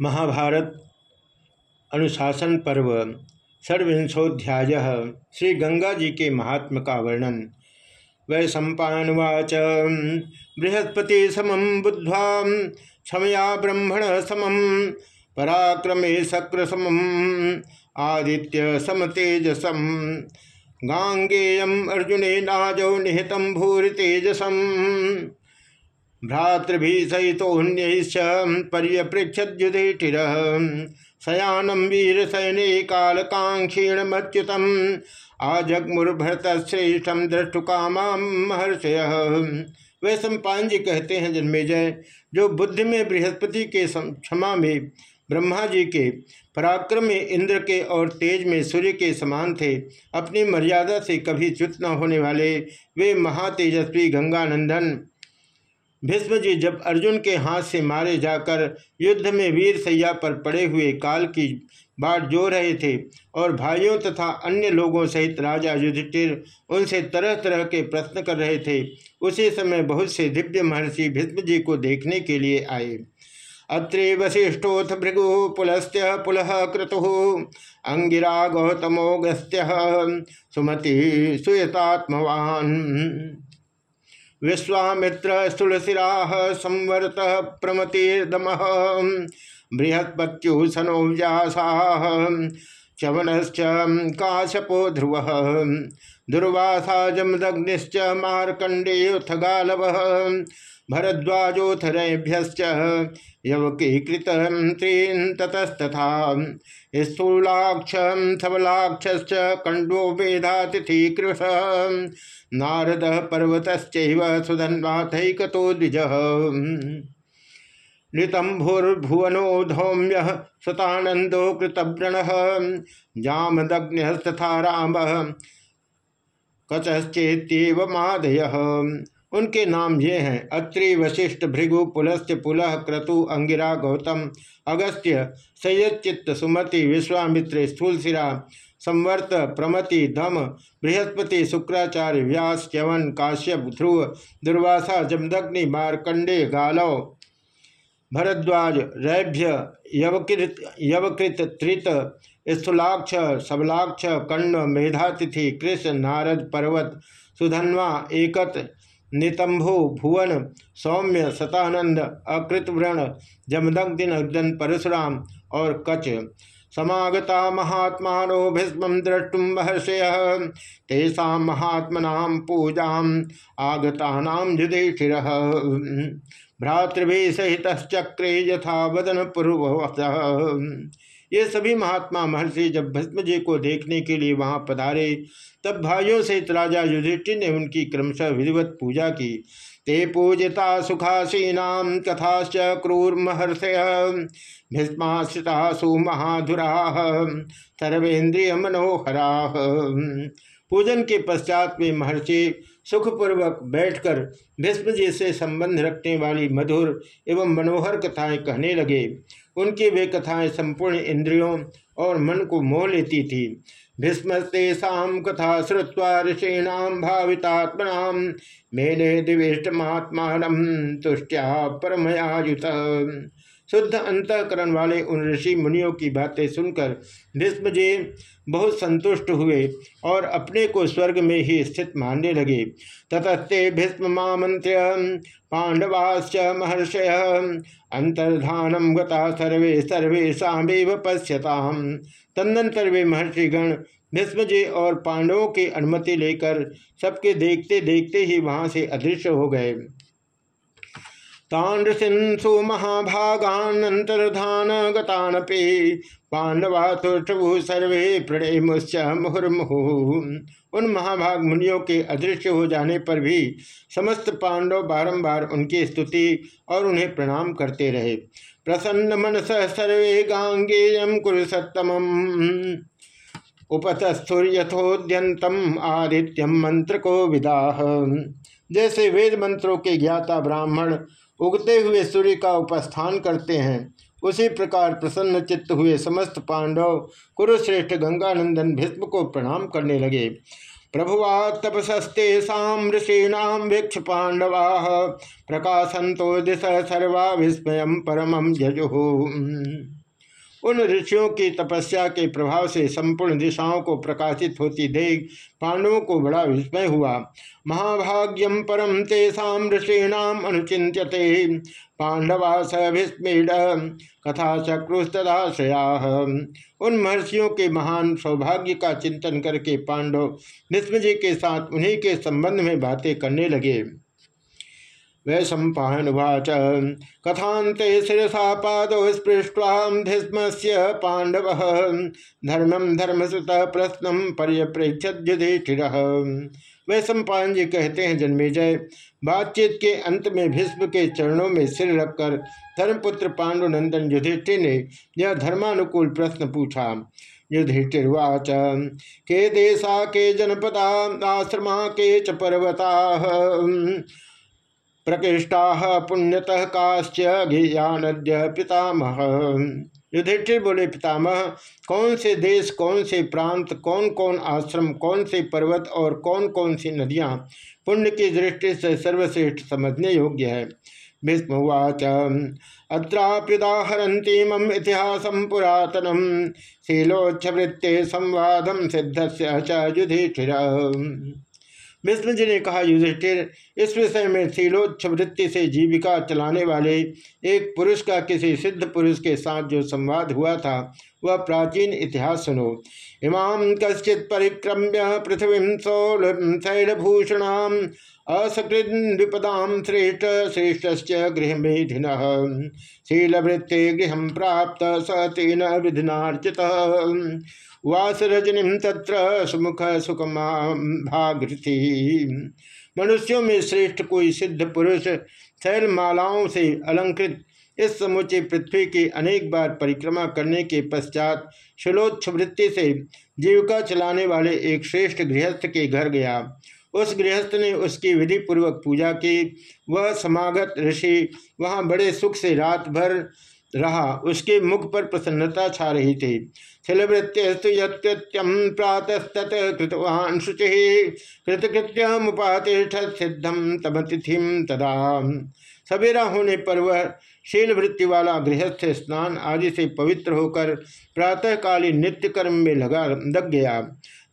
महाभारत अनुशासन पर्व षड्विंशोध्याय श्री गंगा जी के महात्म का वर्णन। वै सम्पावाच बृहस्पति समम बुद्ध्वा, क्षमया ब्रह्मण समम पराक्रमे शक्र समम आदित्य समतेजसम गांगेयम अर्जुने नाजौ निहितम भूरि तेजसम भ्रातृभि सहितोन्यश्च पर्यपृक्षुधिष्ठिर शयानम वीर सैने कालकांक्षीण मच्युतम आजगमुर्भरत श्रेष्ठम दृष्टुकामा महर्षय। वे सम्पान जी कहते हैं, जन्मेजय, जो बुद्धि में बृहस्पति के क्षमा में ब्रह्मा जी के पराक्रम में इंद्र के और तेज में सूर्य के समान थे, अपनी मर्यादा से कभी च्युत न होने वाले वे महातेजस्वी गंगानंदन भीष्म जी जब अर्जुन के हाथ से मारे जाकर युद्ध में वीर सैया पर पड़े हुए काल की बाट जो रहे थे और भाइयों तथा अन्य लोगों सहित राजा युधिष्ठिर उनसे तरह तरह के प्रश्न कर रहे थे, उसी समय बहुत से दिव्य महर्षि भीष्म जी को देखने के लिए आए। अत्रि वशिष्ठोथ भृगु पुलस्त्य पुलह क्रतु, अंगिरा गौतमोगस्त्य सुमति सुयतात्मवान। विश्वामित्र स्थूलशिरा संवर्त प्रमतिर्दम। बृहस्पत्युसनो व्यासा। चवनश्च काशपो ध्रुव। दुर्वासा जमदग्निश्च मार्कंडेयुथ गालव भरद्वाजोथरेभ्यश्च यवकीकृत तीन ततस्तथा। नारद पर्वत सुधन्वाथकतो द्विज। नृतंभुर्भुवनो धौम्य सतानंदो कृतव्रण। जामदग्नस्तथा राम कचश्चेत्यव माधय उनके नाम ये हैं, अत्रि, वशिष्ठ, भृगु पुलस्त्य पुलह क्रतु, अंगिरा, गौतम, अगस्त्य सैयचित्त सुमति, विश्वामित्र, स्थूलशिरा संवर्त, प्रमति दम बृहस्पति, शुक्राचार्य, व्यास, च्यवन, काश्यप, ध्रुव, दुर्वासा, जमदग्नि, मारकंडे, गालव, भरद्वाज, रैभ्य यवकृत यवकृत त्रित, स्थूलाक्ष, सबलाक्ष, कर्ण, मेधातिथि, कृष्ण, नारद, पर्वत, सुधन्वा, एकत नितंभु भुवन, सौम्य, सतानंद, अकृतव्रण जमदग्दिन परशुराम और कच समागता महात्मा भीष्म द्रष्टुम महर्षय। तेषा महात्मना पूजा आगता युधिष्ठिर। भ्रातृभि सहित चक्रे यथा वदन पूर्व ये सभी महात्मा महर्षि जब भस्म जी को देखने के लिए वहाँ पधारे, तब भाइयों सहित राजा युधिष्ठिर ने उनकी क्रमशः विधिवत पूजा की। ते पूजिता सुखासीना कथाश्च क्रूरमहर्षय। भीष्माश्रिता सुमहाधुरा सर्वेन्द्रिय मनोहरा पूजन के पश्चात वे महर्षि सुखपूर्वक बैठकर भीष्म जी से संबंध रखने वाली मधुर एवं मनोहर कथाएँ कहने लगे। उनकी वे कथाएँ संपूर्ण इंद्रियों और मन को मोह लेती थी। भीष्मस्तेषा कथा श्रुवा ऋषीणाम भावितात्मना मेने दिवेष्ट महात्मा तुष्टिया परमयायुत। शुद्ध अंतकरण वाले उन ऋषि मुनियों की बातें सुनकर भीष्म जी बहुत संतुष्ट हुए और अपने को स्वर्ग में ही स्थित मानने लगे। ततस्ते भीष्म मामंत्र्य पांडवाश्च महर्षय अंतर्धानम गता सर्वे सर्वे सामेव पश्यता तदनंतर वे महर्षिगण भीष्म जी और पांडवों की अनुमति लेकर सबके देखते देखते ही वहाँ से अदृश्य हो गए। गतानपि पांडवा तुष्टभु सर्वे उन महाभाग मुनियों के अदृश्य हो जाने पर भी समस्त पांडव बारंबार उनकी स्तुति और उन्हें प्रणाम करते रहे। प्रसन्न मनस सर्वे गांगेयम कुरुसत्तम उपतस्थुर्यथोद्यंतम आदित्यम मंत्र को विदाह। जैसे वेद मंत्रों के ज्ञाता ब्राह्मण उगते हुए सूर्य का उपस्थान करते हैं। उसी प्रकार प्रसन्न चित्त हुए समस्त पांडव कुरुश्रेष्ठ गंगानंदन भीष्म को प्रणाम करने लगे। प्रभुवा तपसस्तेषा ऋषीणाम, भिक्ष पांडवा प्रकाशंतो दिश सर्वा विस्मय परम जजु उन ऋषियों की तपस्या के प्रभाव से संपूर्ण दिशाओं को प्रकाशित होती देख पांडवों को बड़ा विस्मय हुआ। महाभाग्यम परम तेषा ऋषीणाम अनुचिंत्यते पांडवा सभिस्मीड कथा चक्रुस्तदाश्रया उन महर्षियों के महान सौभाग्य का चिंतन करके पांडव जी के साथ उन्हीं के संबंध में बातें करने लगे। वै सम्पावाच कथाते शिरसा पाद स्पृष्ट्वा धीस्म से पांडव धर्मम धर्मसुत प्रश्न पर्यप्रेक्ष युधिष्ठिर वै सम्पान जी कहते हैं, जन्मेजय, बातचीत के अंत में भीष्म के चरणों में सिर रखकर धर्मपुत्र पांडुनंदन युधिष्ठिर ने यह धर्मानुकूल प्रश्न पूछा। युधिष्ठिर्वाच, के देशा के जनपदा, आश्रमा के च पर्वता? प्रकृष्टा पुण्यतः काश्च घियानद्य पितामह। युधिष्ठिर बोले, पितामह कौन से देश कौन से प्रांत कौन कौन आश्रम कौन से पर्वत और कौन कौन सी नदियाँ पुण्य की दृष्टि से सर्वश्रेष्ठ समझने योग्य है? भीष्मवाच अत्राप्युदाहरती मम इतिहास पुरातनम शीलोच्छवृत्ते संवादम सिद्ध से युधिष्ठिर विष्णु जी ने कहा, युधिष्ठिर, इस विषय में शीलोच्छ वृत्ति से जीविका चलाने वाले एक पुरुष का किसी सिद्ध पुरुष के साथ जो संवाद हुआ था, वह प्राचीन इतिहास सुनो। इमाम कश्चित परिक्रम्य पृथ्वी शैलभूषणाम असकृत विपदाम श्रेष्ठ श्रेष्ठ गृह मेधिन शीलवृत्ते गृह प्राप्त स तेन विधिनार्चित वास रजनी तत्र सुमुख सुखमा भागृति। मनुष्यों में श्रेष्ठ कोई सिद्ध पुरुष शैल मालाओं से अलंकृत इस समुचे पृथ्वी की अनेक बार परिक्रमा करने के पश्चात शिलोच्छ वृत्ति से जीविका चलाने वाले एक श्रेष्ठ गृहस्थ के घर गया। उस गृहस्थ ने उसकी विधि पूर्वक पूजा की। वह समागत ऋषि वहाँ बड़े सुख से रात भर रहा। उसके मुख पर प्रसन्नता छा रही थी। शिलवृत्त्यस्तु यत्यम प्रातस्तत कृतवान शुचि। कृतकृत्यमुपातिष्ठ सिद्धम तमतिथिम तदा। सवेरा होने पर वह शील वृत्ति वाला गृहस्थ स्नान आदि से पवित्र होकर प्रातःकालीन नित्य कर्म में लगा, लग गया।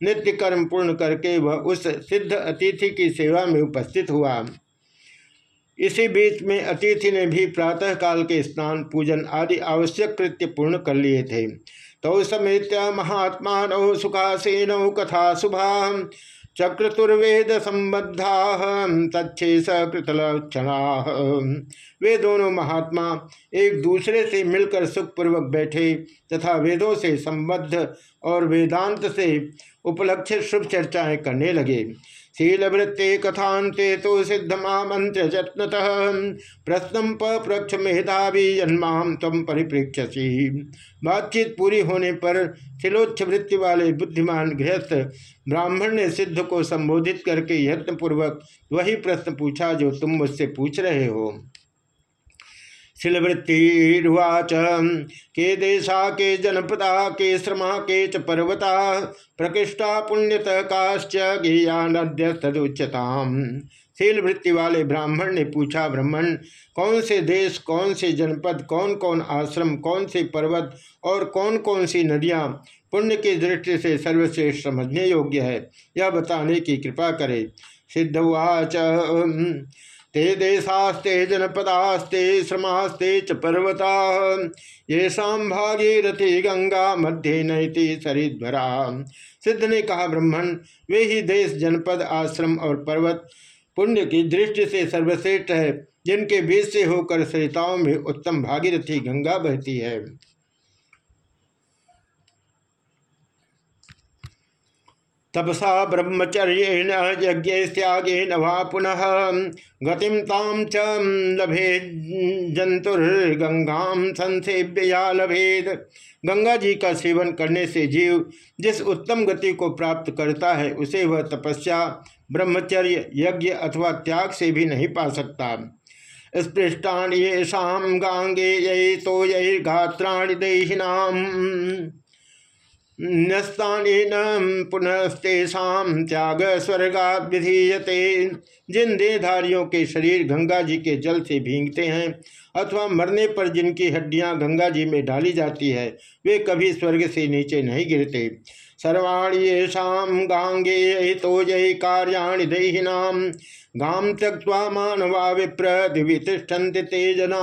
नित्य कर्म पूर्ण करके वह उस सिद्ध अतिथि की सेवा में उपस्थित हुआ। इसी बीच में अतिथि ने भी प्रातः काल के स्नान, पूजन आदि आवश्यक कृत्य पूर्ण कर लिए थे। तो समेत महात्मा नौ सुखासीन कथा शुभा चक्रतुर्वेद संबद्धा तच्छे सकृतलक्षणा वे दोनों महात्मा एक दूसरे से मिलकर सुखपूर्वक बैठे तथा वेदों से संबद्ध और वेदांत से उपलक्षित शुभ चर्चाएँ करने लगे। शीलवृत्ते कथांते तो सिद्धमामंत्र जत्नत। प्रश्न पप्रक्ष मेधावी जन्माम तम परिप्रेक्षसी बातचीत पूरी होने पर शिलोच्छ वृत्ति वाले बुद्धिमान गृहस्थ ब्राह्मण ने सिद्ध को संबोधित करके यत्नपूर्वक वही प्रश्न पूछा जो तुम मुझसे पूछ रहे हो। शिलवृत्तिर्वाच। के देशा, के जनपदा, के श्रमा, के च पर्वता, प्रकृष्टा पुण्यत काश्च गेया नद्य तदुच्यताम शील वृत्ति वाले ब्राह्मण ने पूछा, ब्राह्मण, कौन से देश, कौन से जनपद कौन कौन आश्रम, कौन से पर्वत और कौन कौन सी नदियाँ पुण्य की दृष्टि से सर्वश्रेष्ठ समझने योग्य है? यह बताने की कृपा करे। सिद्धवाच ते देशास्ते जनपदास्ते श्रमास्ते च पर्वता। ये भागीरथी गंगा मध्य नैति सरिध्वरा। सिद्ध ने कहा, ब्रह्मण, वे ही देश, जनपद, आश्रम और पर्वत पुण्य की दृष्टि से सर्वश्रेष्ठ है, जिनके बीच से होकर सरिताओं में उत्तम भागीरथी गंगा बहती है। तपसा ब्रह्मचर्य यज्ञ त्यागे न वा पुनः गतिम ताम च लभे संसेव्य या लभेद। गंगा जी का सेवन करने से जीव जिस उत्तम गति को प्राप्त करता है, उसे वह तपस्या, ब्रह्मचर्य, यज्ञ अथवा त्याग से भी नहीं पा सकता। स्पृष्टान ये शाम गांगे ये तो ये गात्राणी देहिनाम। न्यस्तान पुनस्तेषा त्याग स्वर्गा विधीयते जिन देहधारियों के शरीर गंगा जी के जल से भींगते हैं अथवा मरने पर जिनकी हड्डियाँ गंगा जी में डाली जाती है, वे कभी स्वर्ग से नीचे नहीं गिरते। सर्वाणी येषा गांगे तो जय कार्याणि दहिनाम गाम त्यक्वा मानवा विप्र दिव्य ते जना।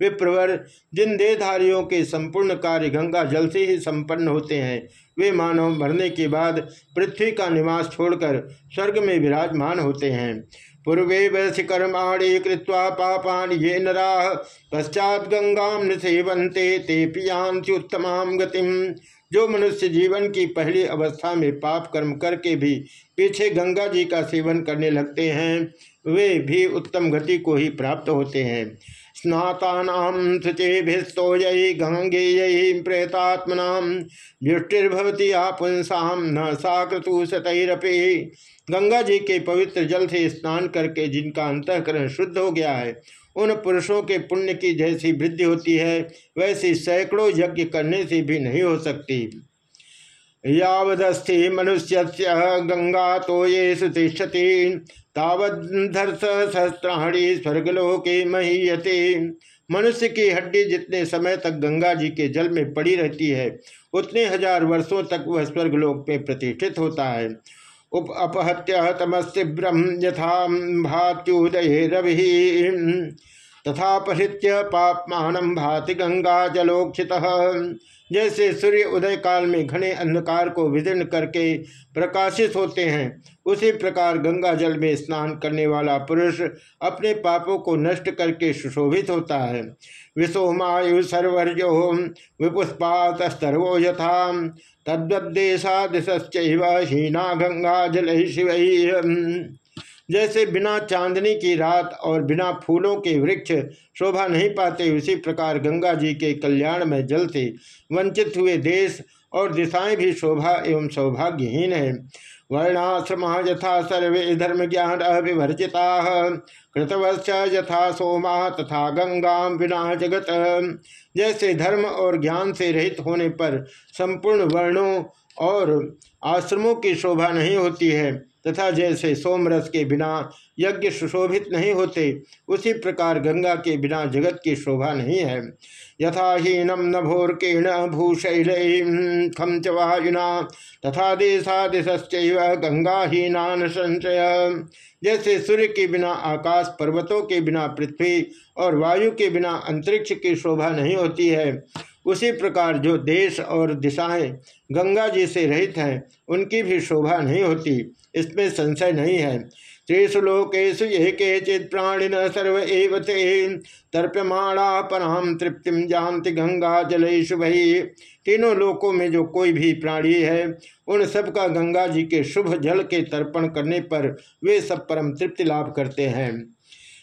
विप्रवर, जिन देहधारियों के संपूर्ण कार्य गंगा जल से ही संपन्न होते हैं, वे मानव मरने के बाद पृथ्वी का निवास छोड़कर स्वर्ग में विराजमान होते हैं। पूर्वे वैश्य कर्माणी कृत्वा पापान ये नरा, पश्चात गंगा सेवंते ते पियांति उत्तमाम गतिम जो मनुष्य जीवन की पहली अवस्था में पाप कर्म करके भी पीछे गंगा जी का सेवन करने लगते हैं, वे भी उत्तम गति को ही प्राप्त होते हैं। स्नाता शुचिभिस्तोय गंगेय प्रेतात्मना व्युष्टिर्भवती आपुंसा न साकृतु सतरपे गंगा जी के पवित्र जल से स्नान करके जिनका अंतकरण शुद्ध हो गया है, उन पुरुषों के पुण्य की जैसी वृद्धि होती है, वैसी सैकड़ों यज्ञ करने से भी नहीं हो सकती। यावदस्थि मनुष्य गंगा तो ये सुतिष्ठति। तावधर्ष सहस्त्राणी स्वर्गलोके महीयते। मनुष्य की हड्डी जितने समय तक गंगा जी के जल में पड़ी रहती है, उतने हज़ार वर्षों तक वह स्वर्गलोक में प्रतिष्ठित होता है। उप अपहत्य तमस्य ब्रह्म यथा भात्युदय रवि। तथा परित्य पापमान भाति गंगा जलोक्षित। जैसे सूर्य उदय काल में घने अंधकार को विदीर्ण करके प्रकाशित होते हैं, उसी प्रकार गंगा जल में स्नान करने वाला पुरुष अपने पापों को नष्ट करके सुशोभित होता है। विषोमायु सर्वर्यो विपुष्पातस्तर्वो यथा। तद्वदेशा दिशश्चैव हीना गंगा जल शिव। जैसे बिना चांदनी की रात और बिना फूलों के वृक्ष शोभा नहीं पाते, उसी प्रकार गंगा जी के कल्याण में जल से वंचित हुए देश और दिशाएँ भी शोभा एवं सौभाग्यहीन है। वर्णाश्रम यथा सर्वे धर्म ज्ञान अविवर्जिता कृतवश्च यथा सोमा तथा गंगा बिना जगत। जैसे धर्म और ज्ञान से रहित होने पर संपूर्ण वर्णों और आश्रमों की शोभा नहीं होती है तथा जैसे सोमरस के बिना यज्ञ सुशोभित नहीं होते, उसी प्रकार गंगा के बिना जगत की शोभा नहीं है। यथा हीनम नभोर्केण भूशैल खम च वायुना, तथा देशा दिश्च गंगाहीनान संचय। जैसे सूर्य के बिना, आकाश पर्वतों के बिना पृथ्वी और वायु के बिना अंतरिक्ष की शोभा नहीं होती है उसी प्रकार जो देश और दिशाएँ गंगा जी से रहित हैं, उनकी भी शोभा नहीं होती, इसमें संशय नहीं है। त्रिषु लोकेशु ये केचित प्राणिन सर्व एव तर्प्यमाणा पराम तृप्तिम जानति गंगा जलेशु वही तीनों लोकों में जो कोई भी प्राणी है, उन सब का गंगा जी के शुभ जल के तर्पण करने पर वे सब परम तृप्ति लाभ करते हैं।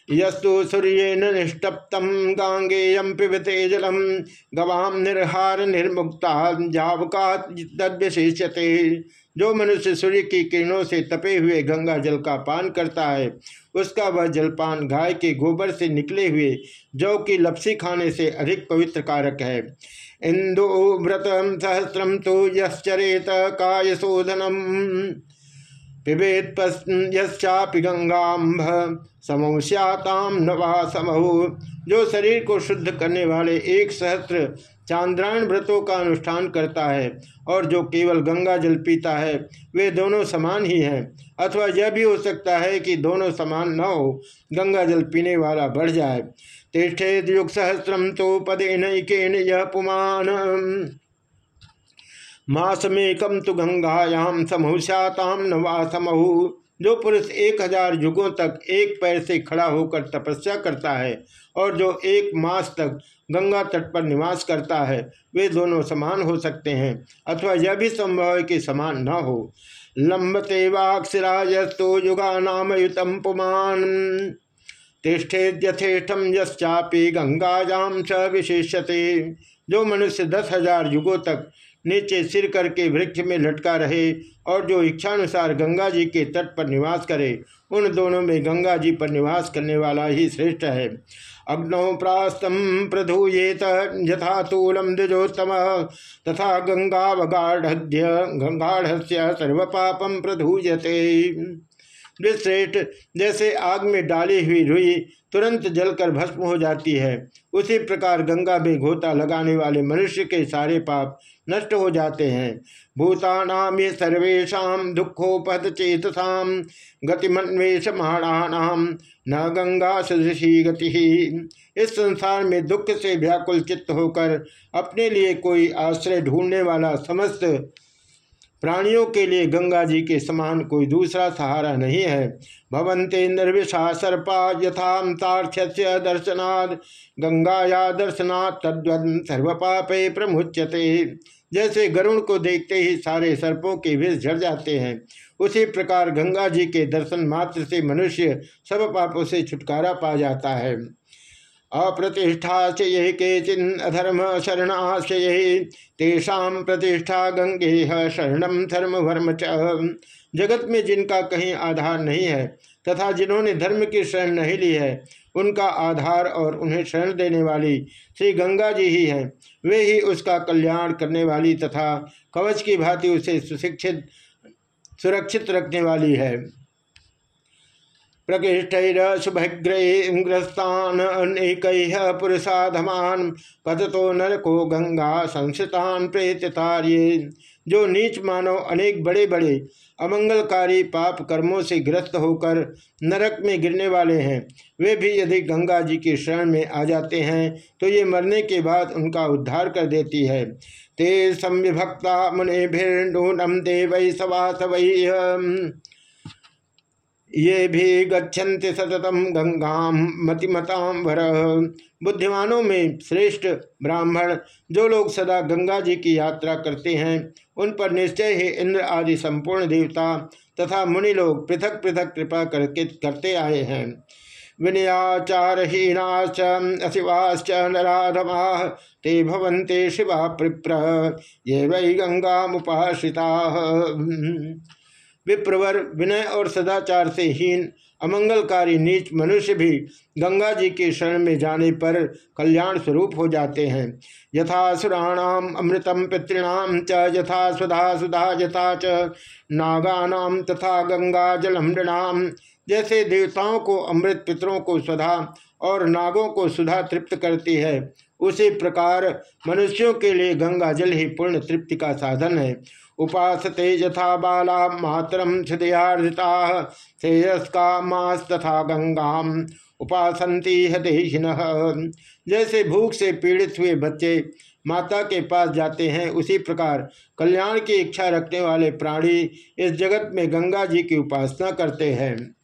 यस्तु सूर्य निष्टप्तम गांगेयम पिबते जलम गवाम निर्हार निर्मुक्ता, जावका तद्विशेषते जो मनुष्य सूर्य की किरणों से तपे हुए गंगा जल का पान करता है, उसका वह जलपान गाय के गोबर से निकले हुए जौ की लपसी खाने से अधिक पवित्र कारक है। इंदु व्रत सहस्रम तो यश्चरेत काय शोधनम पिबेत यश्चापि गंगाम्भ समोश्याताम नवा समहु जो शरीर को शुद्ध करने वाले एक सहस्त्र चांद्रायण व्रतों का अनुष्ठान करता है और जो केवल गंगा जल पीता है, वे दोनों समान ही हैं। अथवा यह भी हो सकता है कि दोनों समान न हो, गंगा जल पीने वाला बढ़ जाए। तिष्ठेद युग सहस्रम तो पदे नैकेन यह पुमान मासमेकम तो गंगायाम समहुश्याताम नवा जो पुरुष एक हज़ार युगों तक एक पैर से खड़ा होकर तपस्या करता है और जो एक मास तक गंगा तट पर निवास करता है, वे दोनों समान हो सकते हैं, अथवा यह भी संभव है कि समान न हो। लंबते वाक्षराजस्तु युगा नाम युतम पुमान तिष्ठेद्यथेष्टम यश्चापी गंगाजाम च विशेषते जो मनुष्य दस हज़ार युगों तक नीचे सिर करके वृक्ष में लटका रहे और जो इच्छानुसार गंगा जी के तट पर निवास करे, उन दोनों में गंगा जी पर निवास करने वाला ही श्रेष्ठ है। अग्नौ प्रास्तम प्रधूयेत यथा तूलम द्विजोत्तम। तथा गंगावगाढ़ गंगाढ़ सर्व पापम प्रधूयते। श्रेष्ठ जैसे आग में डाली हुई रुई तुरंत जलकर भस्म हो जाती है। उसी प्रकार गंगा में घोता लगाने वाले मनुष्य के सारे पाप नष्ट हो जाते हैं। भूतानाम ये सर्वेशा दुखोपहत चेतसाम गतिमन्वेषमाणानाम न गंगा सदृशी गति। इस संसार में दुख से व्याकुल चित्त होकर अपने लिए कोई आश्रय ढूँढने वाला समस्त प्राणियों के लिए गंगा जी के समान कोई दूसरा सहारा नहीं है। भवंते निर्विशा सर्पा यथाम तार्थ्य दर्शनाद। गंगाया दर्शनात् तद्वन सर्वपापे प्रमुच्यते। जैसे गरुण को देखते ही सारे सर्पों के विष झड़ जाते हैं, उसी प्रकार गंगा जी के दर्शन मात्र से मनुष्य सब पापों से छुटकारा पा जाता है। अप्रतिष्ठा से ये के चिन्ह अधर्म शरणाशय तेषा प्रतिष्ठा गंगे शरणम धर्म वर्म च। जगत में जिनका कहीं आधार नहीं है, तथा जिन्होंने धर्म की शरण नहीं ली है, उनका आधार और उन्हें शरण देने वाली श्री गंगा जी ही हैं। वे ही उसका कल्याण करने वाली तथा कवच की भांति उसे सुशिक्षित, सुरक्षित रखने वाली है। प्रकृष्टैरशुभग्रस्तान अनेक पुरुषाधमान पततो नरको गंगा संस्थितान प्रेतार्ये जो नीच मानव अनेक बड़े बड़े अमंगलकारी पाप कर्मों से ग्रस्त होकर नरक में गिरने वाले हैं, वे भी यदि गंगा जी के शरण में आ जाते हैं तो ये मरने के बाद उनका उद्धार कर देती है। ते संविभक्ता मुनि भिर्नूनम देव सवा सवै ये भी गच्छन्ति सततम गंगा मतिमताम भर बुद्धिमानों में श्रेष्ठ ब्राह्मण जो लोग सदा गंगा जी की यात्रा करते हैं, उन पर निश्चय ही इंद्र आदि संपूर्ण देवता तथा मुनि लोग पृथक पृथक कृपा करके करते आए हैं। विनयाचारहीनाश्च अशिवाश्च नराधमा ते भवन्ते शिवा प्रप्र ये वै गंगा मुपाश्रिता विप्रवर विनय और सदाचार से हीन, अमंगलकारी नीच मनुष्य भी गंगा जी के शरण में जाने पर कल्याण स्वरूप हो जाते हैं। यथा सुराणाम अमृतम पितृणाम च यथा सुधा सुधा यथा च, नागानाम तथा गंगा जलम जैसे देवताओं को अमृत पितरों को सुधा और नागों को सुधा तृप्त करती है उसी प्रकार मनुष्यों के लिए गंगा जल ही पूर्ण तृप्ति का साधन है। उपासते यथा बाला मातरम हृदयार्जिता श्रेयस्का मास तथा गंगा उपासंती हदेशिन जैसे भूख से पीड़ित हुए बच्चे माता के पास जाते हैं, उसी प्रकार कल्याण की इच्छा रखने वाले प्राणी इस जगत में गंगा जी की उपासना करते हैं।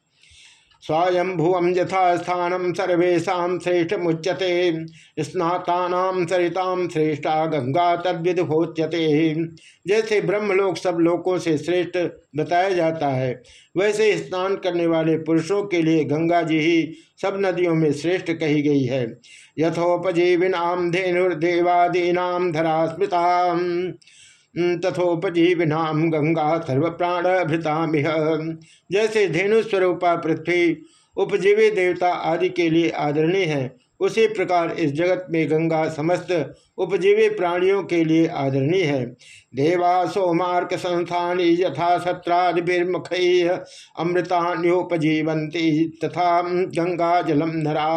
स्वयंभुवम यथा स्थानम सर्वेशा श्रेष्ठ मुच्यते स्नाता सरिताम श्रेष्ठा गंगा तद्विदोच्यते जैसे ब्रह्मलोक सब लोकों से श्रेष्ठ बताया जाता है, वैसे स्नान करने वाले पुरुषों के लिए गंगा जी ही सब नदियों में श्रेष्ठ कही गई है। यथोपजीविनाम धेनुर्देवादीना धरा स्मृता तथोपजीविनाम गंगा सर्व प्राण भृतामिह जैसे धेनु स्वरूपा पृथ्वी, उपजीवी देवता आदि के लिए आदरणीय है, उसी प्रकार इस जगत में गंगा समस्त उपजीवी प्राणियों के लिए आदरणीय है। देवा सोमार्क संस्थान यथा सत्रादिर्मुख अमृतान्योपजीवंती तथा गंगा जलम नरा।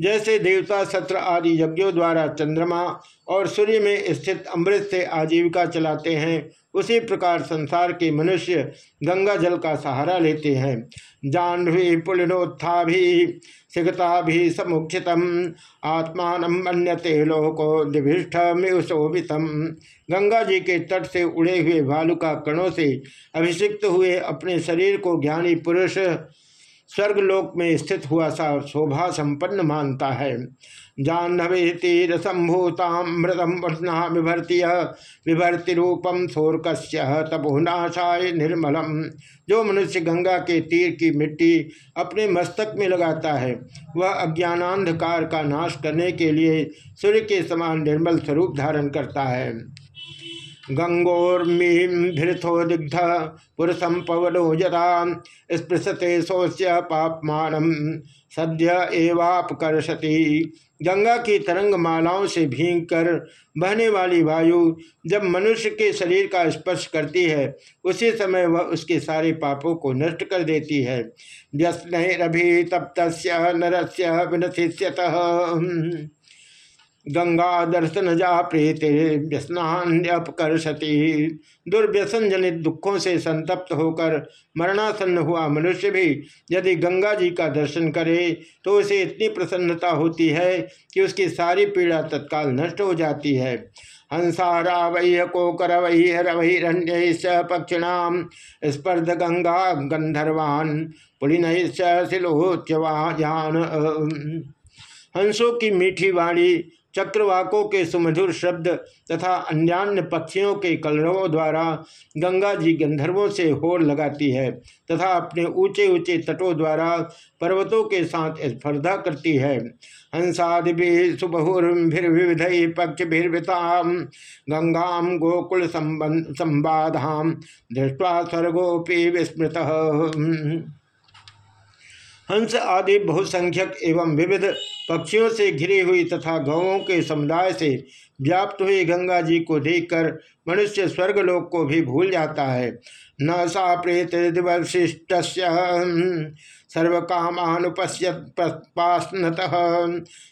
जैसे देवता सत्र आदि यज्ञों द्वारा चंद्रमा और सूर्य में स्थित अमृत से आजीविका चलाते हैं, उसी प्रकार संसार के मनुष्य गंगा जल का सहारा लेते हैं। जाह्वी पुलिनोत्था भी सिगता भी समुखितम आत्मान अन्यते लोको दिभिष्ठ शोभितम गंगा जी के तट से उड़े हुए भालुका कणों से अभिषिक्त हुए अपने शरीर को ज्ञानी पुरुष स्वर्गलोक में स्थित हुआ सा शोभा संपन्न मानता है। जाह्नवे तीर संभूतामृतम वटना विभर्ति विभर्ति रूपम शोरकस्य तपोनाशाय निर्मलम। जो मनुष्य गंगा के तीर की मिट्टी अपने मस्तक में लगाता है, वह अज्ञानांधकार का नाश करने के लिए सूर्य के समान निर्मल स्वरूप धारण करता है। गंगोर्मीभिथोदिग्ध पुरुषम पवनो यदा स्पृशते सोस्य पापमान, सद्य एवापकर्षति। गंगा की तरंग मालाओं से भींग कर बहने वाली वायु जब मनुष्य के शरीर का स्पर्श करती है, उसी समय वह उसके सारे पापों को नष्ट कर देती है। व्यस्नरभि तप्त नरस्य विनशिष्यत गंगा दर्शन जा प्रीतिर्व्यसनान्यपकर्षति दुर्व्यसन जनित दुखों से संतप्त होकर मरणासन्न हुआ मनुष्य भी। यदि गंगा जी का दर्शन करे तो उसे इतनी प्रसन्नता होती है कि उसकी सारी पीड़ा तत्काल नष्ट हो जाती है। हंसारा वह्य कोकर वह्य रवहिरण्य पक्षिणाम स्पर्ध गंगा गंधर्वान, पुलिन शिलोच्यवान हंसों की मीठी वाणी चक्रवाकों के सुमधुर शब्द तथा अन्यान्य पक्षियों के कलरवों द्वारा गंगा जी गंधर्वों से होड़ लगाती है तथा अपने ऊँचे ऊँचे तटों द्वारा पर्वतों के साथ स्पर्धा करती है। हंसादि सुबहुर्भिर्विविध पक्षभिर्वृता गंगा गोकुल संबाधाम, दृष्टवा स्वर्गोपी विस्मृत। हंस आदि बहुसंख्यक एवं विविध पक्षियों से घिरी हुई तथा गौों के समुदाय से व्याप्त हुई गंगा जी को देखकर मनुष्य स्वर्गलोक को भी भूल जाता है। न सा प्रेत दिवशिष्ट सर्व कामानुपश्यपास्नत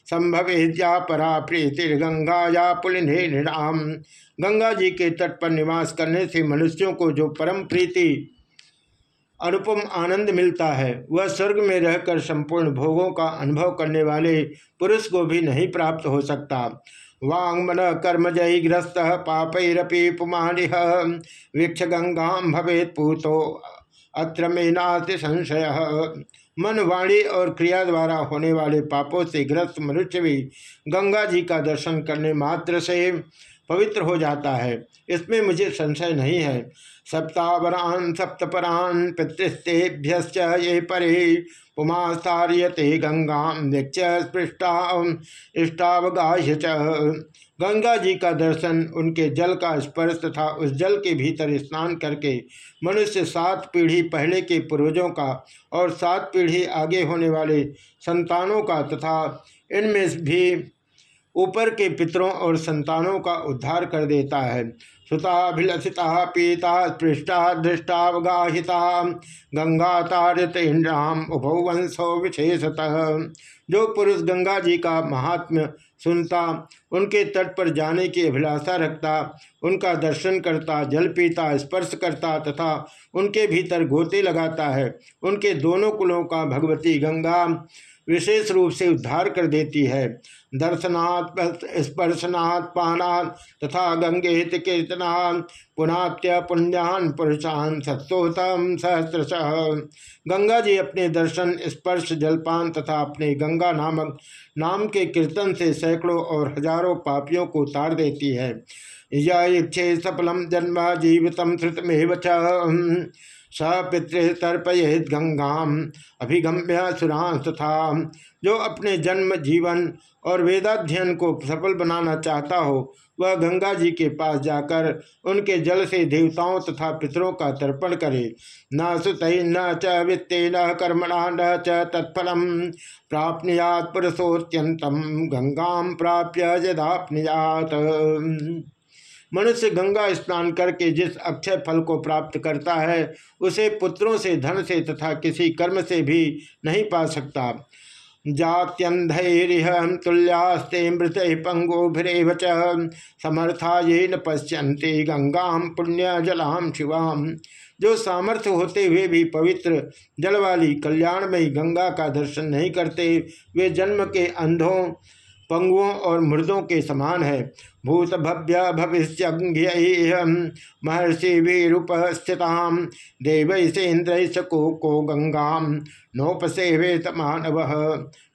संभवे जा परा प्रीतिर्गंगा या पुलिनाम गंगा जी के तट पर निवास करने से मनुष्यों को जो परम प्रीति अनुपम आनंद मिलता है। वह स्वर्ग में रहकर संपूर्ण भोगों का अनुभव करने वाले पुरुष को भी नहीं प्राप्त हो सकता। वांग मन कर्म जय ग्रस्त पापरपी पुमानिह। वीक्ष गंगा भवेत पूतो अत्र में संशय। मन वाणी और क्रिया द्वारा होने वाले पापों से ग्रस्त मनुष्य भी गंगा जी का दर्शन करने मात्र से पवित्र हो जाता है। इसमें मुझे संशय नहीं है। सप्तावरान सप्तपरान पितृस्तेभ्य ये परे पुमास्तार्यते गंगा स्पृष्टा इष्टावगाह्य गंगा जी का दर्शन उनके जल का स्पर्श तथा उस जल के भीतर स्नान करके मनुष्य सात पीढ़ी पहले के पूर्वजों का और सात पीढ़ी आगे होने वाले संतानों का तथा इनमें भी ऊपर के पितरों और संतानों का उद्धार कर देता है। सुताभिलसिता पीता, स्पृष्टा दृष्टावगाहिता गंगा तारित इंद्राम वंशो विशेषतः। जो पुरुष गंगा जी का महात्म्य सुनता, उनके तट पर जाने की अभिलाषा रखता, उनका दर्शन करता, जल पीता, स्पर्श करता तथा उनके भीतर गोते लगाता है। उनके दोनों कुलों का भगवती गंगा विशेष रूप से उद्धार कर देती है। दर्शनात् स्पर्शनात् पानात् तथा गंगेत कीर्तनात् पुनात्य पुण्यान पुरुषान सत्सोतम सहस्रश। गंगा जी अपने दर्शन, स्पर्श, जलपान तथा अपने गंगा नामक नाम के कीर्तन से सैकड़ों और हज़ारों पापियों को उतार देती है। यह इच्छे सफलम जन्म जीवितम श्रुतमेव स पितृतर्पयेत गंगाम अभिगम्य सुरां तथा जो अपने जन्म, जीवन और वेदाध्ययन को सफल बनाना चाहता हो, वह गंगा जी के पास जाकर उनके जल से देवताओं तथा पितरों का तर्पण करे। न सुत, न च वित्ते, न कर्मणा, न च तत्फलम। प्राप्नुयात पुरुषोत्यंतम गंगा प्राप्य यदाप्नुयात। मनुष्य गंगा स्नान करके जिस अक्षय फल को प्राप्त करता है, उसे पुत्रों से, धन से तथा किसी कर्म से भी नहीं पा सकता। जात्यंधरिह तुल्यास्ते मृत पंगो पंगोभिरेव समर्था ये न पश्यंते गंगाम पुण्य जलाम शिवाम जो सामर्थ्य होते हुए भी पवित्र जल वाली कल्याणमयी गंगा का दर्शन नहीं करते, वे जन्म के अंधों पंगुओं और मृदों के समान है। भूत भव्य भविष्य महर्षि वीरुपस्थिताम देव से इंद्र को को गंगाम नोपसेवेत मानव।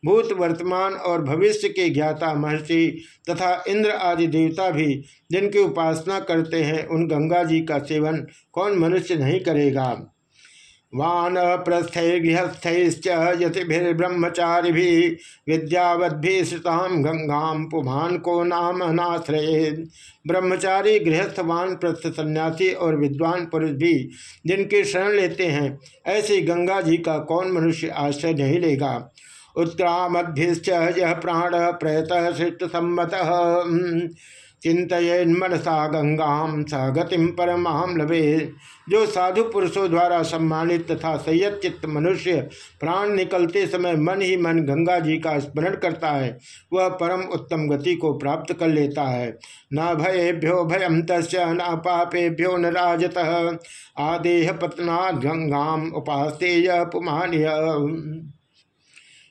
भूत वर्तमान और भविष्य के ज्ञाता महर्षि तथा इंद्र आदि देवता भी जिनकी उपासना करते हैं, उन गंगा जी का सेवन कौन मनुष्य नहीं करेगा। वान प्रस्थ गृहस्थ यतिभिर्ब्रह्मचारी विद्यावद्भि श्रुताम पुमान को नाम अनाश्रय ब्रह्मचारी गृहस्थ वान प्रस्थ सन्यासी और विद्वान पुरुष भी जिनके शरण लेते हैं, ऐसे गंगा जी का कौन मनुष्य आश्रय नहीं लेगा? उत्क्रामद्भिश्च यह प्राण प्रयत शिष्ट सम्मत चिंतन मनसा गंगाम स गतिम परमाम लभे। जो साधु पुरुषों द्वारा सम्मानित तथा संयत चित्त मनुष्य प्राण निकलते समय मन ही मन गंगा जी का स्मरण करता है, वह परम उत्तम गति को प्राप्त कर लेता है। न भयेभ्यो भयम तस् न पापेभ्यो न राजत। आदेह पतना गंगाम उपास्ते पुमान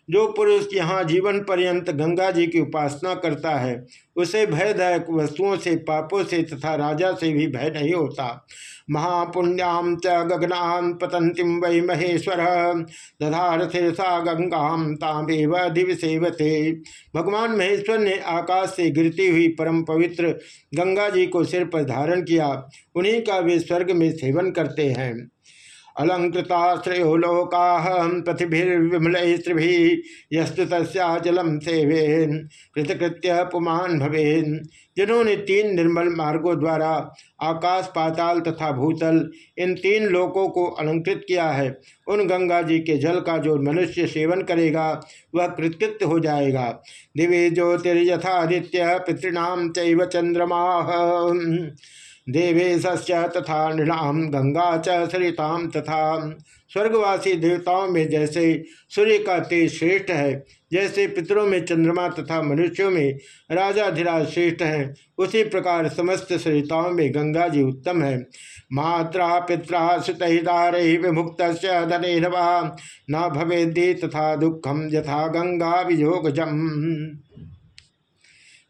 जो पुरुष यहाँ जीवन पर्यंत गंगा जी की उपासना करता है, उसे भयदायक वस्तुओं से, पापों से तथा राजा से भी भय नहीं होता। महापुण्याम च गगनान पतंतिम वै महेश्वर। दधार से गंगाम तामेव दिव सेवते भगवान महेश्वर ने आकाश से गिरती हुई परम पवित्र गंगा जी को सिर पर धारण किया। उन्हीं का वे स्वर्ग में सेवन करते हैं। अलंकृता श्रेयो लोका स्त्रिभि यस्तु तस्जलम सेवेन कृतकृत्य पुमान भवेन। जिन्होंने तीन निर्मल मार्गों द्वारा आकाश, पाताल तथा भूतल, इन तीन लोकों को अलंकृत किया है, उन गंगा जी के जल का जो मनुष्य सेवन करेगा, वह कृतकृत्य हो जाएगा। दिव्य ज्योतिर्यथादित्य पितृणाम चैव चंद्रमा। देवेश तथा नृणाम गंगा च सरिताम तथा स्वर्गवासी देवताओं में जैसे सूर्य का तेज श्रेष्ठ है, जैसे पितरों में चंद्रमा तथा मनुष्यों में राजाधिराज श्रेष्ठ है, उसी प्रकार समस्त सरिताओं में गंगा जी उत्तम है। मात्रा पिता सुतहिदार विमुक्त धने न भवेदी तथा दुखम यथा गंगा वियोगजम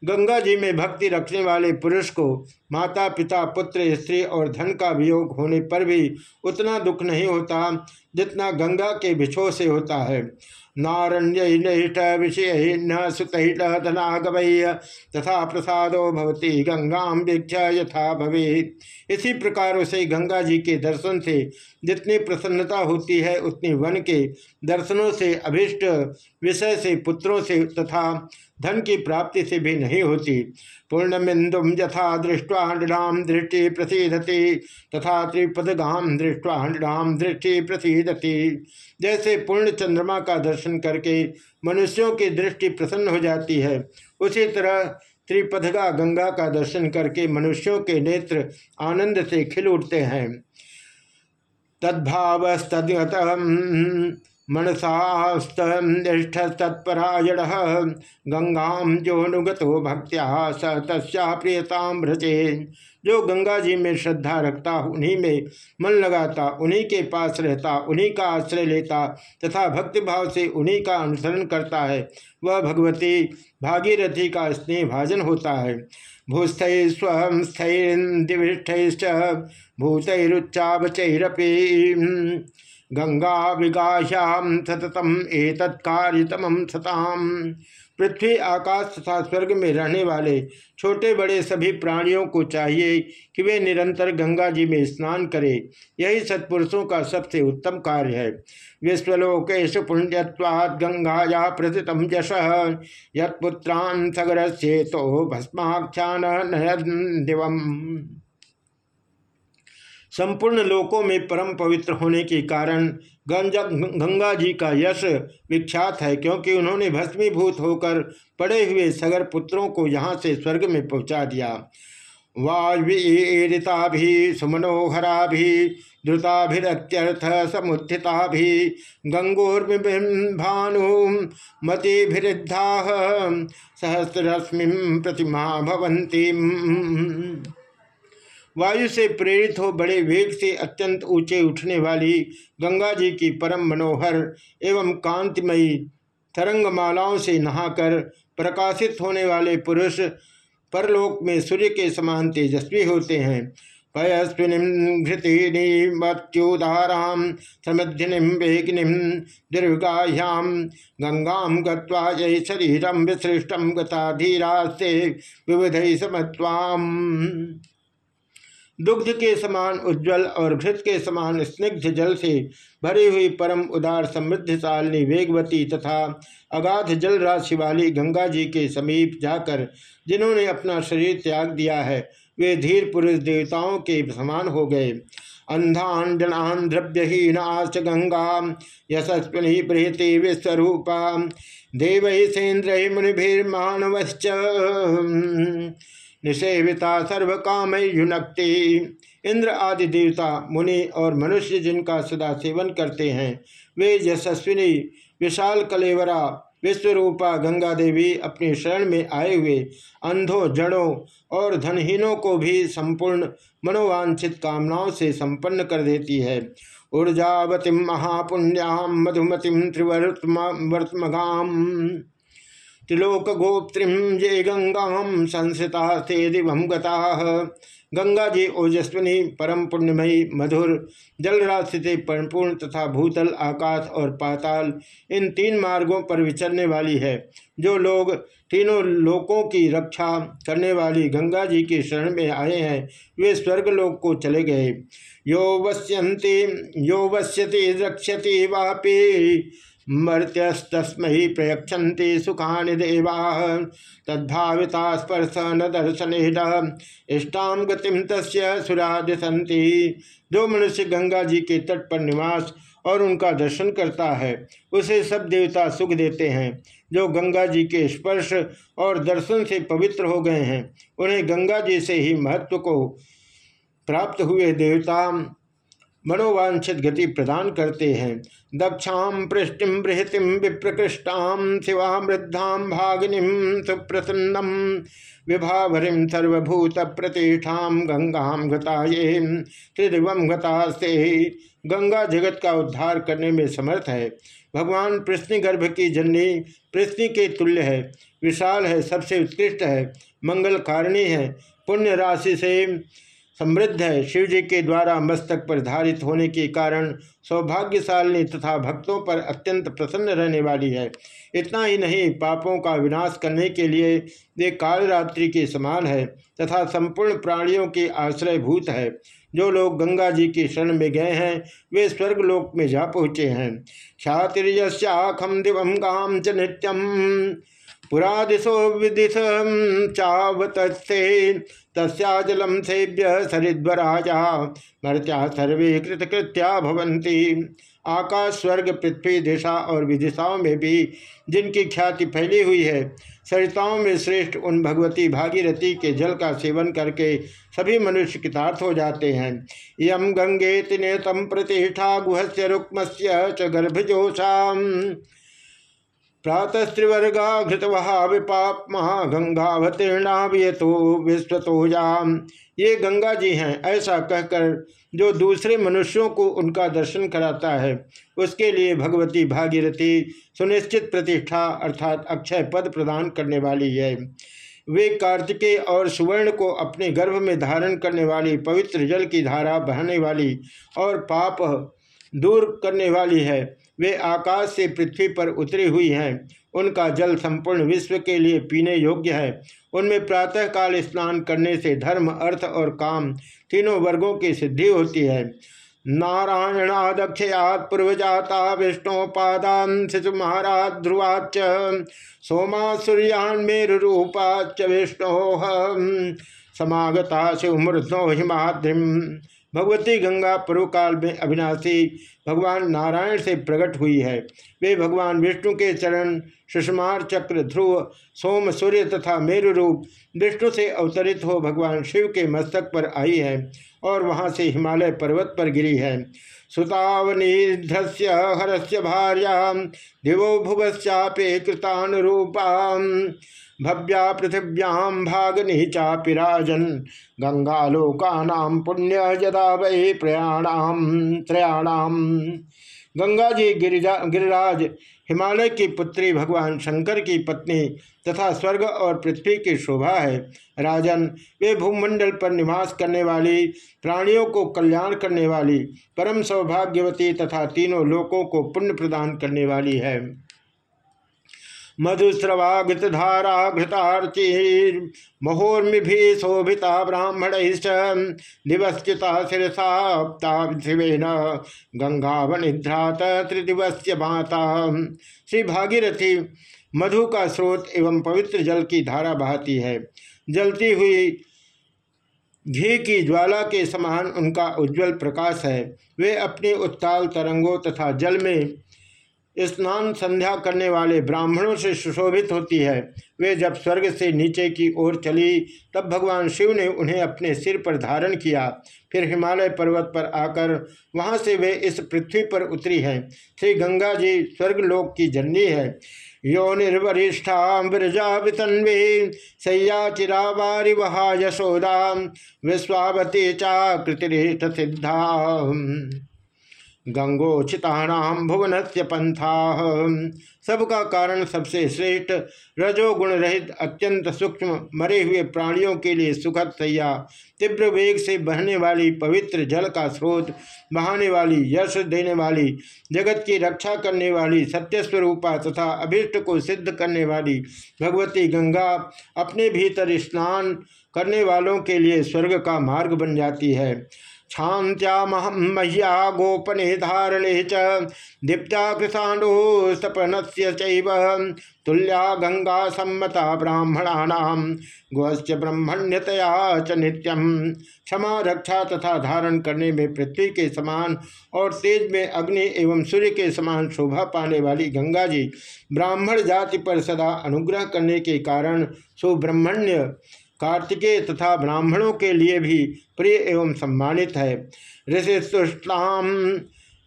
गंगा जी में भक्ति रखने वाले पुरुष को माता, पिता, पुत्र, स्त्री और धन का वियोग होने पर भी उतना दुख नहीं होता जितना गंगा के बिछो से होता है। नारण्य नारण्यिष्ट विषय न सुतहित धनागवय तथा प्रसादो भवती, गंगा वीक्ष यथा भवे इसी प्रकार उसे गंगा जी के दर्शन से जितनी प्रसन्नता होती है, उतनी वन के दर्शनों से, अभिष्ट विषय से, पुत्रों से तथा धन की प्राप्ति से भी नहीं होती। पूर्णमिंदुम यथा दृष्टवा नृणाम दृष्टि प्रसिदति, तथा त्रिपदगाम दृष्टवा नृणाम दृष्टि प्रसिदति। जैसे पूर्ण चंद्रमा का दर्शन करके मनुष्यों की दृष्टि प्रसन्न हो जाती है, उसी तरह त्रिपदगा गंगा का दर्शन करके मनुष्यों के नेत्र आनंद से खिल उठते हैं। तद्भावस्तत मनसास्तनिष्ठ तत्परायण गंगा जोनुगतो भक्त्या स तस्या प्रियताम भ्रजे जो गंगा जी में श्रद्धा रखता, उन्हीं में मन लगाता, उन्हीं के पास रहता, उन्हीं का आश्रय लेता तथा भक्तिभाव से उन्हीं का अनुसरण करता है, वह भगवती भागीरथी का स्नेह भाजन होता है। भूस्थ स्वम स्थैर्दिविष्ठ भूतरुच्चावचरपी गंगा विगाश्याम सततम एतत्कार्यतम सताम। पृथ्वी, आकाश तथा स्वर्ग में रहने वाले छोटे बड़े सभी प्राणियों को चाहिए कि वे निरंतर गंगा जी में स्नान करें। यही सत्पुरुषों का सबसे उत्तम कार्य है। विश्वलोकेश पुण्यवाद गंगाया प्रथितम यश। यत्पुत्रान सगर से तो भस्माख्यान दिवम संपूर्ण लोकों में परम पवित्र होने के कारण गंजा गंगा जी का यश विख्यात है, क्योंकि उन्होंने भस्मीभूत होकर पड़े हुए सगर पुत्रों को यहाँ से स्वर्ग में पहुँचा दिया। वायुता भी सुमनोहरा भी द्रुताभिरत्यर्थ समुत्थिता भी गंगोर्भानु मतिभिरुद्धा सहस्रश्मि प्रतिमा भवंती वायु से प्रेरित हो बड़े वेग से अत्यंत ऊँचे उठने वाली गंगा जी की परम मनोहर एवं कांतिमयी तरंगमालाओं से नहाकर प्रकाशित होने वाले पुरुष परलोक में सूर्य के समान तेजस्वी होते हैं। पयस्विनी घृतिनी मत्युदाराम समृद्धिनी वेगिनी दीर्घायाम गंगा गत्वा जय शरीरम विसृष्टम गता धीरास्ते विविध समत्वाम। दुग्ध के समान उज्ज्वल और घृत के समान स्निग्ध जल से भरी हुई परम उदार समृद्धशालिनी वेगवती तथा अगाध जल राशि वाली गंगा जी के समीप जाकर जिन्होंने अपना शरीर त्याग दिया है, वे धीर पुरुष देवताओं के समान हो गए। अंधान जनान द्रव्यहीनाच गंगा यशस्विनी प्रीति विश्वरूपा, देव सेन्द्र मुनिभिर्मानवश्च। निषेविता सर्व काम युनक्ति। इंद्र आदि देवता, मुनि और मनुष्य जिनका सदा सेवन करते हैं, वे यशस्विनी, विशाल कलेवरा, विश्वरूपा गंगा देवी अपने शरण में आए हुए अंधों, जड़ों और धनहीनों को भी संपूर्ण मनोवांछित कामनाओं से संपन्न कर देती है। ऊर्जावतीम महापुण्याम मधुमतिम त्रिवर्तमगाम त्रिलोक गोप्त्रिम ये गंगा संसिता से दिवम गता। गंगा जी ओजस्विनी, परम पुण्यमयी, मधुर जलराशि से परिपूर्ण तथा भूतल, आकाश और पाताल, इन तीन मार्गों पर विचरने वाली है, जो लोग तीनों लोकों की रक्षा करने वाली गंगा जी के शरण में आए हैं, वे स्वर्गलोक को चले गए। यो वश्यंती यो वश्यति रक्षति वापी मर्त्यस्तस्म प्रयक्षति सुखानि देवा। तद्भाविता स्पर्श न दर्शन इष्टाम गतिम तस्य सुरादिशंति जो मनुष्य गंगा जी के तट पर निवास और उनका दर्शन करता है, उसे सब देवता सुख देते हैं। जो गंगा जी के स्पर्श और दर्शन से पवित्र हो गए हैं, उन्हें गंगा जी से ही महत्व को प्राप्त हुए देवता मनोवांछित गति प्रदान करते हैं। दक्षाम पृष्टिम बृहतिम शिवा वृद्धाम भागिनीम सुप्रसन्नम विभावरिम सर्वभूत प्रतिष्ठा गंगाम गताये त्रिदिवम गतास्ते। गंगा जगत का उद्धार करने में समर्थ है। भगवान पृथ्वी गर्भ की जननी पृथ्वी के तुल्य है। विशाल है, सबसे उत्कृष्ट है। मंगल कारिणी है। पुण्य राशि से समृद्ध है। शिव जी के द्वारा मस्तक पर धारित होने के कारण सौभाग्यशालिनी तथा भक्तों पर अत्यंत प्रसन्न रहने वाली है। इतना ही नहीं, पापों का विनाश करने के लिए वे कालरात्रि के समान है तथा संपूर्ण प्राणियों के आश्रयभूत है। जो लोग गंगा जी के शरण में गए हैं, वे स्वर्गलोक में जा पहुँचे हैं। ख्यातिर्यम दिवम गाम च नित्यम पुरादिशो विदिश चावतस्ते तस्जलम सेभ्य सरिद्वराजा मर्त्या सर्वे कृतकृत्या भवंती आकाश स्वर्ग पृथ्वी दिशा और विदिशाओं में भी जिनकी ख्याति फैली हुई है, सरिताओं में श्रेष्ठ उन भगवती भागीरथी के जल का सेवन करके सभी मनुष्य कृतार्थ हो जाते हैं। यम गंगे तिने तम प्रतिष्ठा गुहस्य रुक्म च गर्भजोषा प्रातस्त्रिवर्गा घृतवहा विपाप तो विश्वतोजाम ये गंगा जी हैं, ऐसा कहकर जो दूसरे मनुष्यों को उनका दर्शन कराता है, उसके लिए भगवती भागीरथी सुनिश्चित प्रतिष्ठा अर्थात अक्षय पद प्रदान करने वाली है। वे कार्तिकेय और सुवर्ण को अपने गर्भ में धारण करने वाली पवित्र जल की धारा बहने वाली और पाप दूर करने वाली है। वे आकाश से पृथ्वी पर उतरी हुई हैं। उनका जल संपूर्ण विश्व के लिए पीने योग्य है। उनमें प्रातःकाल स्नान करने से धर्म, अर्थ और काम तीनों वर्गों की सिद्धि होती है। नारायणादक्षयात पूर्वजाता विष्णुपादान शिशु महाराज ध्रुवाच सोमा सूर्यान मेरूपाच विष्णु। समागता शिव मृत्नो हिमाद्रिम। भगवती गंगा पूर्व काल में अविनाशी भगवान नारायण से प्रकट हुई है। वे भगवान विष्णु के चरण, सुषमार चक्र, ध्रुव, सोम, सूर्य तथा मेरु रूप विष्णु से अवतरित हो भगवान शिव के मस्तक पर आई है और वहाँ से हिमालय पर्वत पर गिरी है। सुतावनिध्रस्य हरस्य भार्या, दिवो भुवश्चापे कृतानुरूपा। भव्या पृथिव्याम भागनी चापिराजन गंगालोकानाम पुण्य जदा वही प्रयाणाम त्रयाणाम गंगा जी गिरिजा, गिरिराज, हिमालय की पुत्री भगवान शंकर की पत्नी तथा स्वर्ग और पृथ्वी की शोभा है। राजन, वे भूमंडल पर निवास करने वाली, प्राणियों को कल्याण करने वाली, परम सौभाग्यवती तथा तीनों लोकों को पुण्य प्रदान करने वाली है। मधुस्रवागृत धारा घृतार्चीर महोर्मि शोभिता ब्राह्मण दिवस्युता शिरसा शिवेन गंगावनिध्रात त्रिदिवस्य माता। श्री भागीरथी, मधु का स्रोत एवं पवित्र जल की धारा बहाती है। जलती हुई घी की ज्वाला के समान उनका उज्जवल प्रकाश है। वे अपने उत्ताल तरंगों तथा जल में स्नान संध्या करने वाले ब्राह्मणों से सुशोभित होती है। वे जब स्वर्ग से नीचे की ओर चली, तब भगवान शिव ने उन्हें अपने सिर पर धारण किया। फिर हिमालय पर्वत पर आकर वहाँ से वे इस पृथ्वी पर उतरी हैं। श्री गंगा जी स्वर्गलोक की जननी है। यो निर्वरिष्ठा विरजा वितन्वे सैया चिरावारि वहा यशोदा, विश्वावती चाकृतिरिष्ट सिद्धा गंगोचिताणाम भुवन से पंथा। सबका कारण सबसे श्रेष्ठ रजोगुण रहित, अत्यंत सूक्ष्म, मरे हुए प्राणियों के लिए सुखद सैया, तीव्र वेग से बहने वाली पवित्र जल का स्रोत, बहाने वाली यश देने वाली, जगत की रक्षा करने वाली सत्य स्वरूपा तथा अभिष्ट को सिद्ध करने वाली भगवती गंगा अपने भीतर स्नान करने वालों के लिए स्वर्ग का मार्ग बन जाती है। क्षांत्यामहम मह्या गोपने धारणे च दीप्ता कृषाणु सपन से तुल्या गंगा सम्मता ब्राह्मणानाम गोश्च ब्रह्मण्यतया च नित्यम क्षमा, रक्षा तथा धारण करने में पृथ्वी के समान और तेज में अग्नि एवं सूर्य के समान शोभा पाने वाली गंगा जी ब्राह्मण जाति पर सदा अनुग्रह करने के कारण सुब्रह्मण्य कार्तिकेय तथा ब्राह्मणों के लिए भी प्रिय एवं सम्मानित है। ऋषिस्तुष्टाम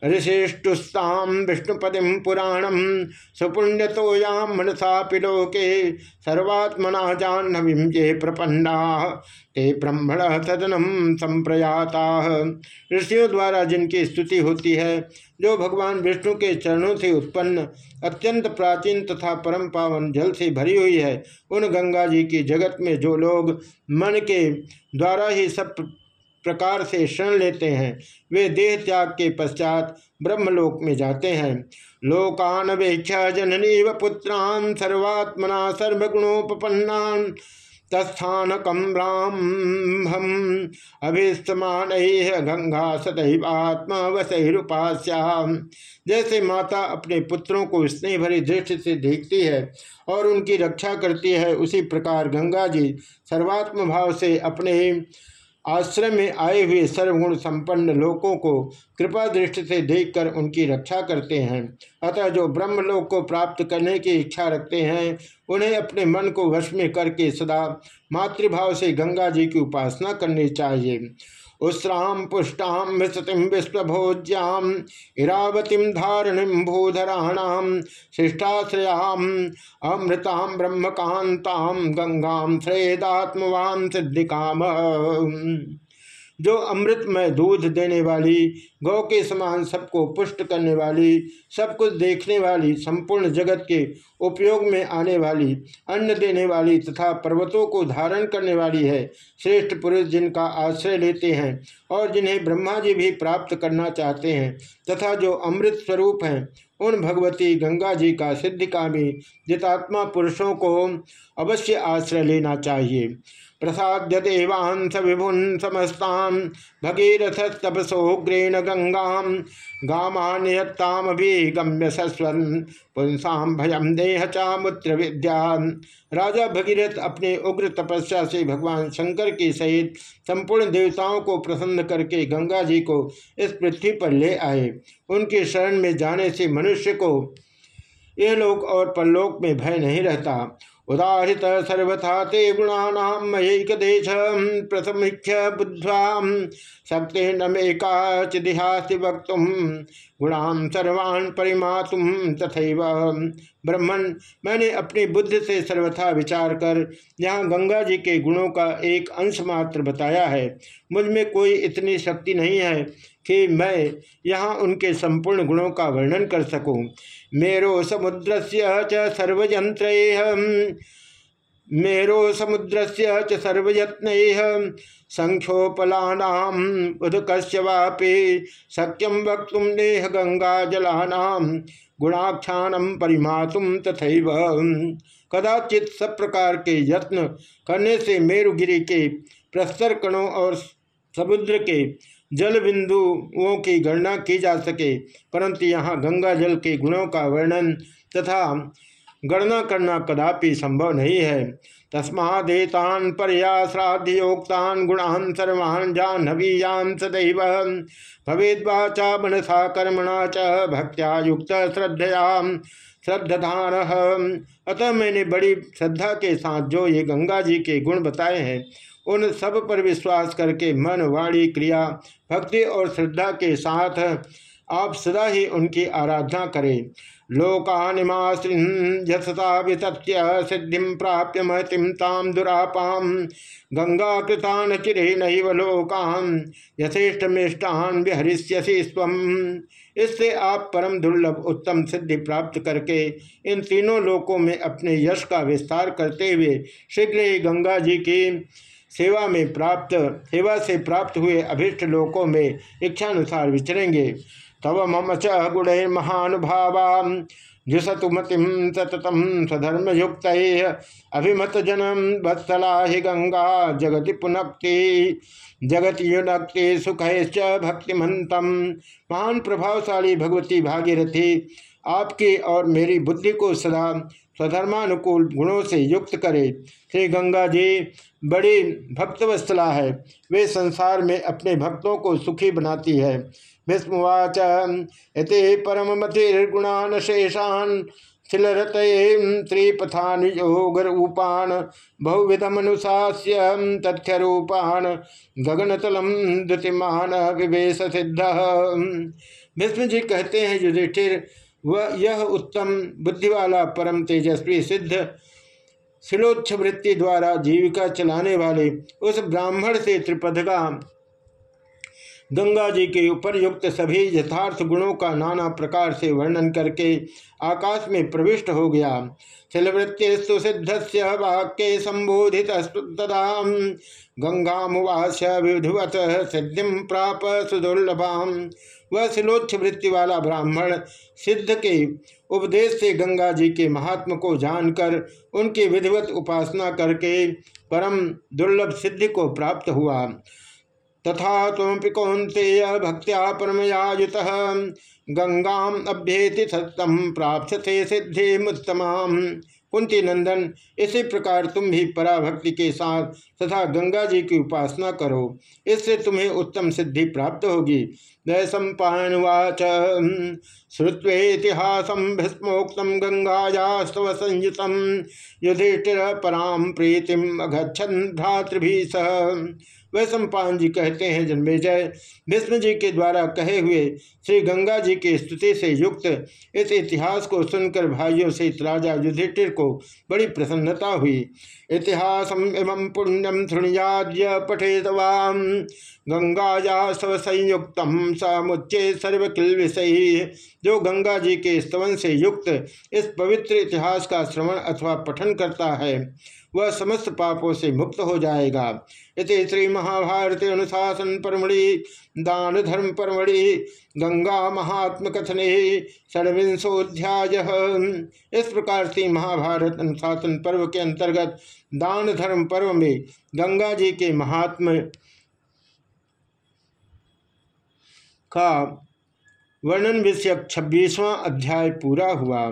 ऋषिष्टुस्ताम विष्णुपदिम पुराणम सुपुण्यतोयाम मनसा पिलोके सर्वात्मना जाह्नवीं ये प्रपन्ना, ते ब्रह्मण सदनम संप्रयाता ऋषियों द्वारा जिनकी स्तुति होती है, जो भगवान विष्णु के चरणों से उत्पन्न अत्यंत प्राचीन तथा परम पावन जल से भरी हुई है। उन गंगा जी की जगत में जो लोग मन के द्वारा ही सब प्रकार से शरण लेते हैं, वे देह त्याग के पश्चात ब्रह्मलोक में जाते हैं। लोकान वेख्या जननी व पुत्रान सर्वात्मना सर्वगुणोपन्नान तत्थान कम ब्राह्म अभिस्तमान गंगा सदैव आत्मा वसहिपास्याम जैसे माता अपने पुत्रों को स्नेह भरी दृष्टि से देखती है और उनकी रक्षा करती है, उसी प्रकार गंगा जी सर्वात्म भाव से अपने आश्रम में आए हुए सर्वगुण संपन्न लोगों को कृपा दृष्टि से देखकर उनकी रक्षा करते हैं। अतः जो ब्रह्मलोक को प्राप्त करने की इच्छा रखते हैं, उन्हें अपने मन को वश में करके सदा मातृभाव से गंगा जी की उपासना करनी चाहिए। उस्राम पुष्टाम विस्ततिम विश्वभोज्याम इरावतीम धारणीम भूधराणाम शिष्टाश्रयाम अमृताम ब्रह्मकांताम गंगाम श्रेदात्मवान सिद्धिकाम जो अमृत में दूध देने वाली, गौ के समान सबको पुष्ट करने वाली, सब कुछ देखने वाली, संपूर्ण जगत के उपयोग में आने वाली, अन्न देने वाली तथा पर्वतों को धारण करने वाली है, श्रेष्ठ पुरुष जिनका आश्रय लेते हैं और जिन्हें ब्रह्मा जी भी प्राप्त करना चाहते हैं तथा जो अमृत स्वरूप हैं, उन भगवती गंगा जी का सिद्धिकामी, जितात्मा पुरुषों को अवश्य आश्रय लेना चाहिए। प्रसाद्य देवांस विभुन समस्तान भगीरथ तपसोग्रेण गंगा गामान्यतामभिगम्य सस्वन पुंसाम भयम देह चामुत्र विद्या राजा भगीरथ अपने उग्र तपस्या से भगवान शंकर के सहित संपूर्ण देवताओं को प्रसन्न करके गंगा जी को इस पृथ्वी पर ले आए। उनके शरण में जाने से मनुष्य को यह लोक और परलोक में भय नहीं रहता। उदाहरित सर्वथा ते गुणानाम मयैक देश प्रथमीख्य बुद्ध्वा शक्ति नमेकाचिदिहासि वक्त गुणान सर्वान् परिमातुम तथा ब्रह्मण मैंने अपनी बुद्धि से सर्वथा विचार कर यहाँ गंगा जी के गुणों का एक अंश मात्र बताया है। मुझमें कोई इतनी शक्ति नहीं है। कि मैं यहाँ उनके संपूर्ण गुणों का वर्णन कर सकूँ। मेरो समुद्र से सर्वयंत्र मेरो समुद्र से सर्वयत्न संख्योपलानाम उदक वापि सक्यम वक्त नेह गंगा जलानाम गुणाख्यानम परिमातुम तथैव। कदाचित सब प्रकार के यत्न करने से मेरुगिरी के प्रस्तर कणों और समुद्र के जल बिंदुओं की गणना की जा सके, परंतु यहाँ गंगा जल के गुणों का वर्णन तथा गणना करना कदापि संभव नहीं है। तस्मादेतान परया श्राद्धयोक्तान गुणान सर्वान् जाह्नवीयान सदैव। भवेद्वाचा मनसा कर्मणा च भक्त्या युक्त श्रद्धया श्रद्धान अतः मैंने बड़ी श्रद्धा के साथ जो ये गंगा जी के गुण बताए हैं उन सब पर विश्वास करके मन वाणी क्रिया, भक्ति और श्रद्धा के साथ आप सदा ही उनकी आराधना करें। लोकानिमाश्रियसता सिद्धि प्राप्य महतिम ताम दुरापाम गंगा कृतान चिरे नैव लोकान, यथेष्टमिष्टान विहरिष्यसी स्व। इससे आप परम दुर्लभ उत्तम सिद्धि प्राप्त करके इन तीनों लोकों में अपने यश का विस्तार करते हुए शीघ्र ही गंगा जी की सेवा में प्राप्त, सेवा से प्राप्त हुए अभिष्ट लोकों में इच्छानुसार विचरेंगे। तव मम च गुण महानुभावा, जुसतु मतिम सततम स्वधर्म युक्त अभिमत जनम वत्सला हि गंगा, जगति पुनक्ति, जगति युनक्ति सुख भक्तिमंतम महान प्रभावशाली भगवती भागीरथी, आपकी और मेरी बुद्धि को सदा स्वधर्मानुकूल गुणों से युक्त करे। श्री गंगा जी बड़ी भक्तवत्सला है। वे संसार में अपने भक्तों को सुखी बनाती है। भीष्मवाच इति परमतिर्गुणान शेषान शिलरत त्रिपथानुयोगरूपान बहुविधमनुशास्य तथ्यरूपान गगनतलम द्युतिमान विवेश सिद्ध भीष्म जी कहते हैं, युधिष्ठिर वह यह उत्तम बुद्धि वाला परम तेजस्वी, सिद्ध शिलोच्छ वृत्ति द्वारा जीविका चलाने वाले उस ब्राह्मण से त्रिपदगा गंगा जी के ऊपर युक्त सभी यथार्थ गुणों का नाना प्रकार से वर्णन करके आकाश में प्रविष्ट हो गया। शिलवृत्तिस्तु सिद्ध से वाक्य संबोधित तदा मुवास विधिवत सिद्धि प्राप सुदुर्लभाम। वह शिलोच्छ वृत्ति वाला ब्राह्मण सिद्ध के उपदेश से गंगा जी के महात्म को जानकर, उनकी विधिवत उपासना करके परम दुर्लभ सिद्धि को प्राप्त हुआ। तथा तमपि कौंतेय भक्त्या परमयायुत, गंगा अभ्येति सत्यम प्राप्त थे सिद्धि मुत्तमाम। कुंती नंदन, इसी प्रकार तुम भी पराभक्ति के साथ तथा गंगा जी की उपासना करो। इससे तुम्हें उत्तम सिद्धि प्राप्त होगी। नैसम्पावाच श्रुत्वेतिहास भीस्मोक्त गंगायास्तव संयुत। युधिष्ठिर पराम प्रीतिम अगछन भ्रातृभि सह। वह जी कहते हैं, जन्मेजय, भीष्म जी के द्वारा कहे हुए श्री गंगा जी की स्तुति से युक्त इस इतिहास को सुनकर भाइयों से राजा युधिष्ठिर को बड़ी प्रसन्नता हुई। इतिहास इमं पुण्यम पठेत वाम गंगाया स्व संयुक्त समुच्चे सर्वकिल विषय जो गंगा जी के स्तवन से युक्त इस पवित्र इतिहास का श्रवण अथवा पठन करता है, वह समस्त पापों से मुक्त हो जाएगा। इस श्री महाभारत अनुशासन परमणि दान धर्म परमणि, गंगा महात्म कथने षडविंशोध्याय इस प्रकार से महाभारत अनुशासन पर्व के अंतर्गत दान धर्म पर्व में गंगा जी के महात्म का वर्णन विषयक छब्बीसवां अध्याय पूरा हुआ।